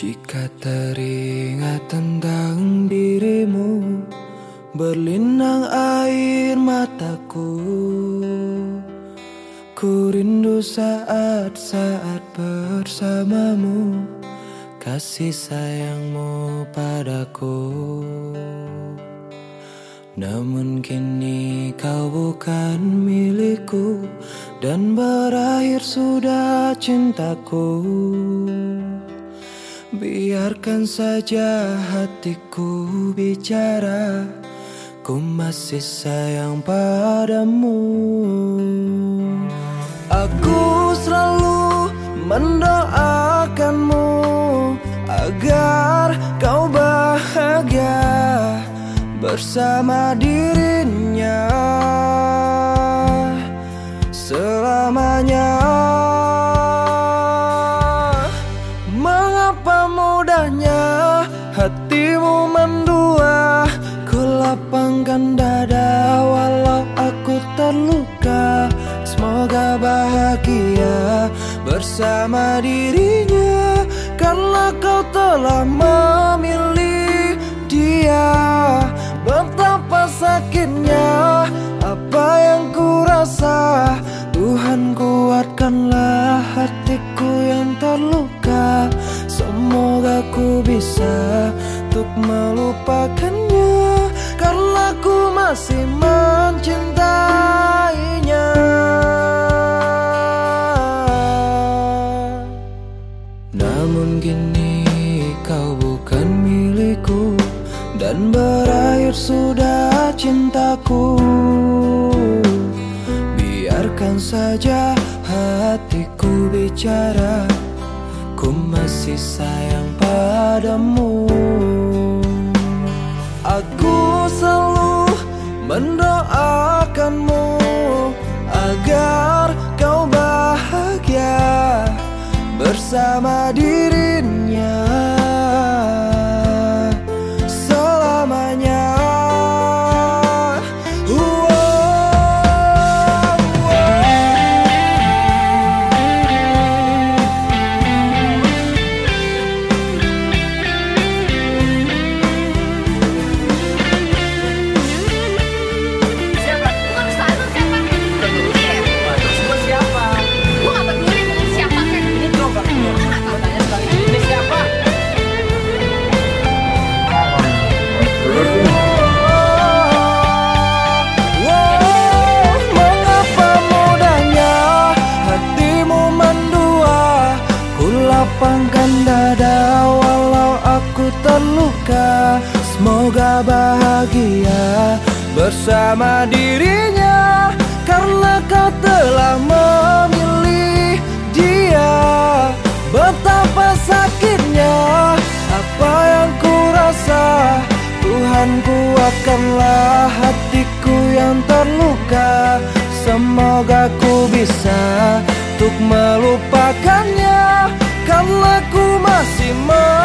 Jika teringat tentang dirimu Berlinang air mataku. Ku rindu saat-saat bersamamu Kasih sayangmu padaku. Namun kini kau bukan milikku Dan berakhir sudah cintaku Biarkan saja hatiku bicara Ku masih sayang padamu. Aku selalu mendoakanmu Agar kau bahagia Bersama dirinya dada walau aku terluka Semoga bahagia bersama dirinya. Karena kau telah memilih dia Betapa sakitnya apa yang ku rasa Tuhan kuatkanlah hatiku yang terluka. Semoga ku bisa untuk melupakannya Karena ku masih mencintainya. Namun kini kau bukan milikku Dan berakhir sudah cintaku. Biarkan saja hatiku bicara Ku masih sayang padamu bersama dirinya terluka Semoga bahagia bersama dirinya Karena kau telah memilih dia. Betapa sakitnya apa yang ku rasa Tuhan kuatkanlah hatiku yang terluka. Semoga ku bisa untuk melupakannya karena ku masih mencintai